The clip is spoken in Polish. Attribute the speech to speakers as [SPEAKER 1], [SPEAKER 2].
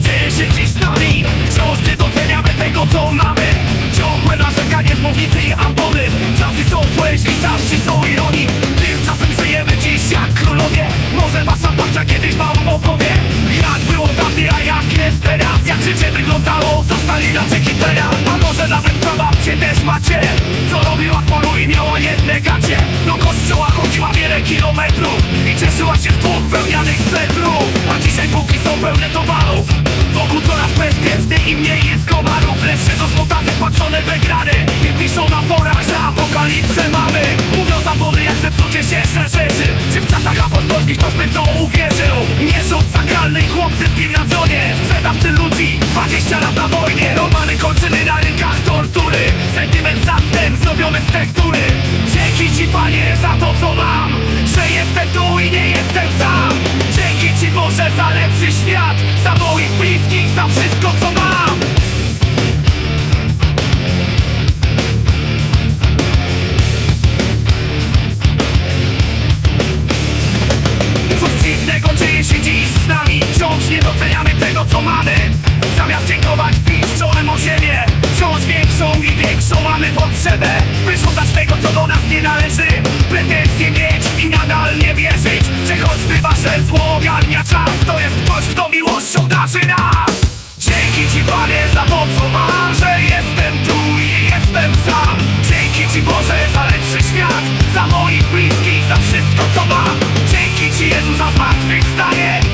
[SPEAKER 1] dzieje się dziś z nami Wciąż nie doceniamy tego co mamy. Ciągłe narzekanie z mównicy i ambony. Czasy są złe, jeśli czasy są ironii. Tymczasem żyjemy dziś jak królowie. Może wasza babcia kiedyś wam opowie Jak było dawniej, a jak jest teraz. Jak życie wyglądało za Stalina czy Hitlera. A może nawet prababcie też macie. Co robiła w polu i miała jedne gacie. Do kościoła chodziła wiele kilometrów I cieszyła się z dwóch wełnianych swetrów. A dzisiaj apostolskich ktoś by w to uwierzył Nie rząd sakralny chłopcy w gimnazjonie. Sprzedawcy ludzi, 20 lat na wojnie. Romany kończyny na rynkach tortury. Sentyment zastęp zrobiony z tektury. Dzięki ci panie za to co mam Że jestem tu i nie jestem sam. Dzięki ci Boże za lepszy świat Za moich bliskich, za wszystko co mam co mamy Zamiast dziękować piszczołem o ziemię. Wciąż większą i większą mamy potrzebę By żądać tego co do nas nie należy. Pretensje mieć i nadal nie wierzyć Że choćby wasze zło ogarnia czas To jest ktoś kto miłością darzy nas Dzięki ci panie za to co mam Że jestem tu i jestem sam. Dzięki ci Boże za lepszy świat Za moich bliskich, za wszystko co mam. Dzięki ci Jezu za zmartwychwstanie